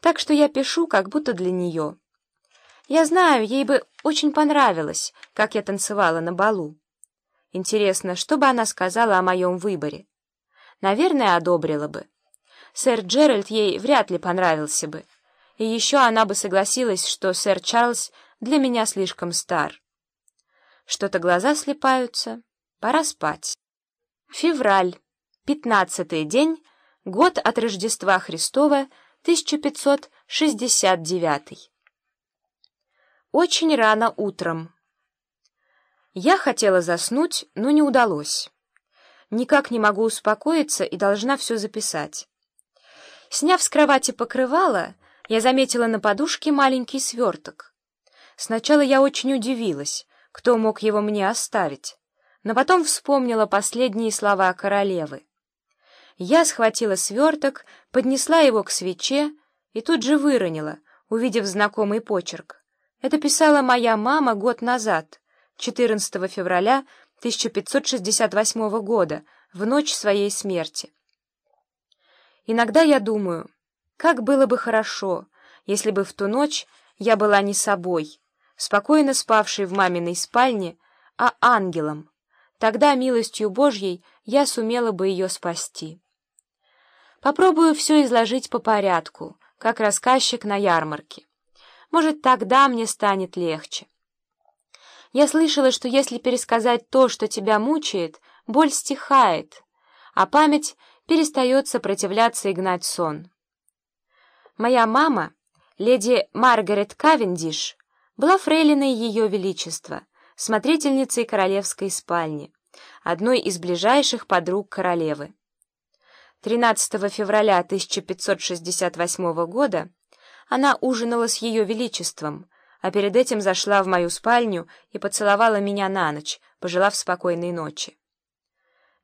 так что я пишу как будто для нее. Я знаю, ей бы очень понравилось, как я танцевала на балу. Интересно, что бы она сказала о моем выборе? Наверное, одобрила бы. Сэр Джеральд ей вряд ли понравился бы. И еще она бы согласилась, что сэр Чарльз для меня слишком стар. Что-то глаза слепаются. Пора спать. Февраль. Пятнадцатый день. Год от Рождества Христова, 1569. Очень рано утром. Я хотела заснуть, но не удалось. Никак не могу успокоиться и должна все записать. Сняв с кровати покрывало, я заметила на подушке маленький сверток. Сначала я очень удивилась, кто мог его мне оставить, но потом вспомнила последние слова королевы. Я схватила сверток, поднесла его к свече и тут же выронила, увидев знакомый почерк. Это писала моя мама год назад, 14 февраля 1568 года, в ночь своей смерти. Иногда я думаю, как было бы хорошо, если бы в ту ночь я была не собой, спокойно спавшей в маминой спальне, а ангелом. Тогда, милостью Божьей, я сумела бы ее спасти. Попробую все изложить по порядку, как рассказчик на ярмарке. Может, тогда мне станет легче. Я слышала, что если пересказать то, что тебя мучает, боль стихает, а память перестает сопротивляться и гнать сон. Моя мама, леди Маргарет Кавендиш, была фрейлиной Ее Величества, смотрительницей королевской спальни, одной из ближайших подруг королевы. 13 февраля 1568 года она ужинала с Ее Величеством, а перед этим зашла в мою спальню и поцеловала меня на ночь, пожелав спокойной ночи.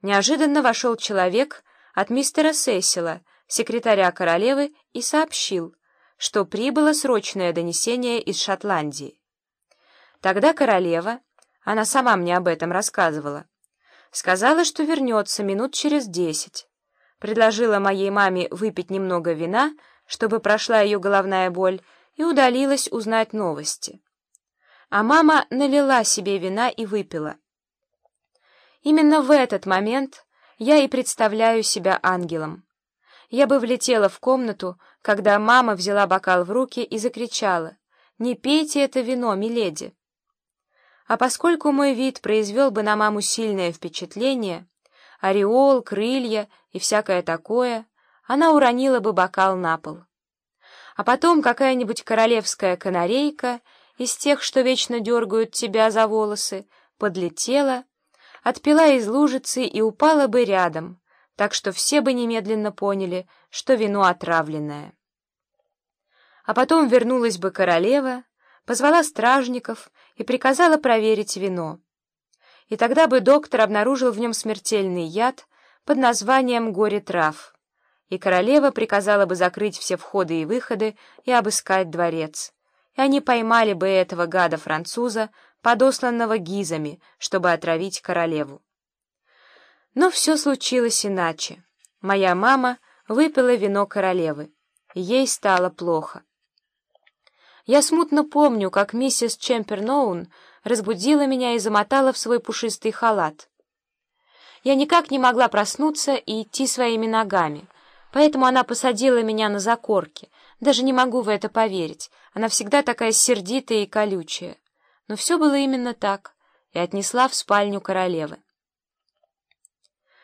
Неожиданно вошел человек, от мистера Сесила, секретаря королевы, и сообщил, что прибыло срочное донесение из Шотландии. Тогда королева, она сама мне об этом рассказывала, сказала, что вернется минут через десять, предложила моей маме выпить немного вина, чтобы прошла ее головная боль, и удалилась узнать новости. А мама налила себе вина и выпила. Именно в этот момент я и представляю себя ангелом. Я бы влетела в комнату, когда мама взяла бокал в руки и закричала «Не пейте это вино, миледи!». А поскольку мой вид произвел бы на маму сильное впечатление, ореол, крылья и всякое такое, она уронила бы бокал на пол. А потом какая-нибудь королевская канарейка из тех, что вечно дергают тебя за волосы, подлетела — отпила из лужицы и упала бы рядом, так что все бы немедленно поняли, что вино отравленное. А потом вернулась бы королева, позвала стражников и приказала проверить вино. И тогда бы доктор обнаружил в нем смертельный яд под названием «горе трав», и королева приказала бы закрыть все входы и выходы и обыскать дворец. И они поймали бы этого гада-француза, подосланного гизами, чтобы отравить королеву. Но все случилось иначе. Моя мама выпила вино королевы. Ей стало плохо. Я смутно помню, как миссис Чемперноун разбудила меня и замотала в свой пушистый халат. Я никак не могла проснуться и идти своими ногами, поэтому она посадила меня на закорки. Даже не могу в это поверить. Она всегда такая сердитая и колючая. Но все было именно так, и отнесла в спальню королевы.